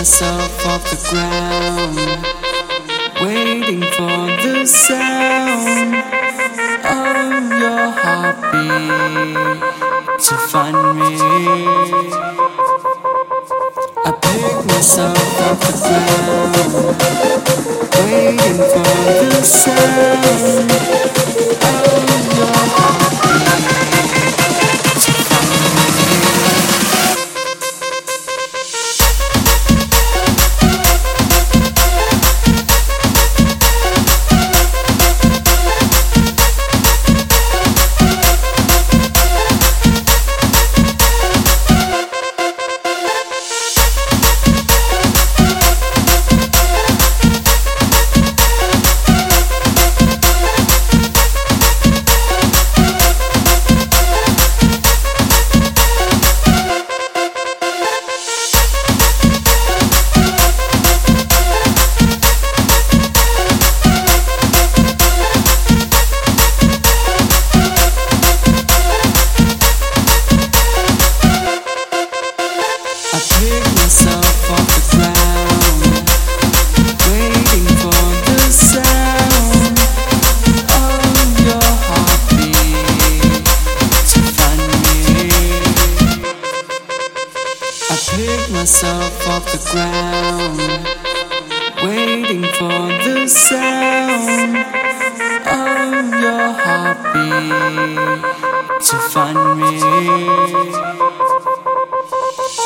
myself off the ground, waiting for the sound of your heartbeat to find me. I pick myself off the ground, waiting for the sound myself off the ground, waiting for the sound of your heartbeat to find me.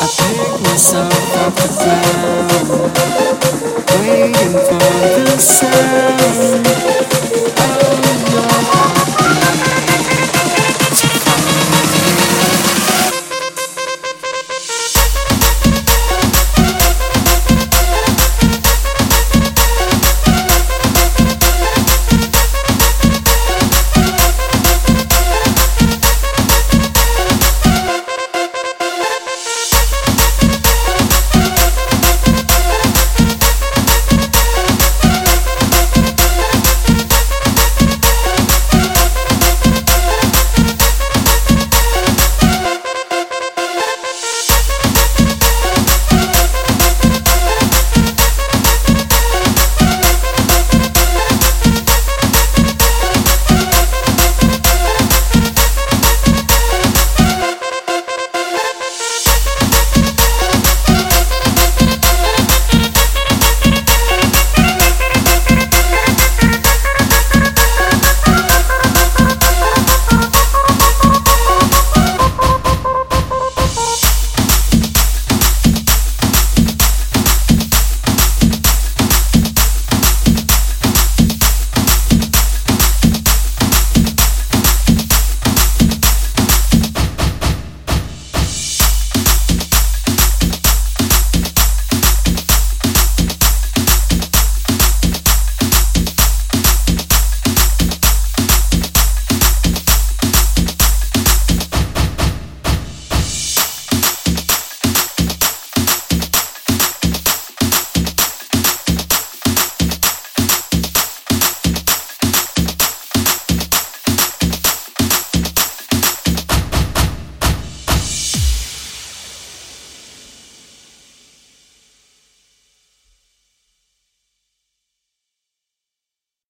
I pick myself off the ground, waiting for the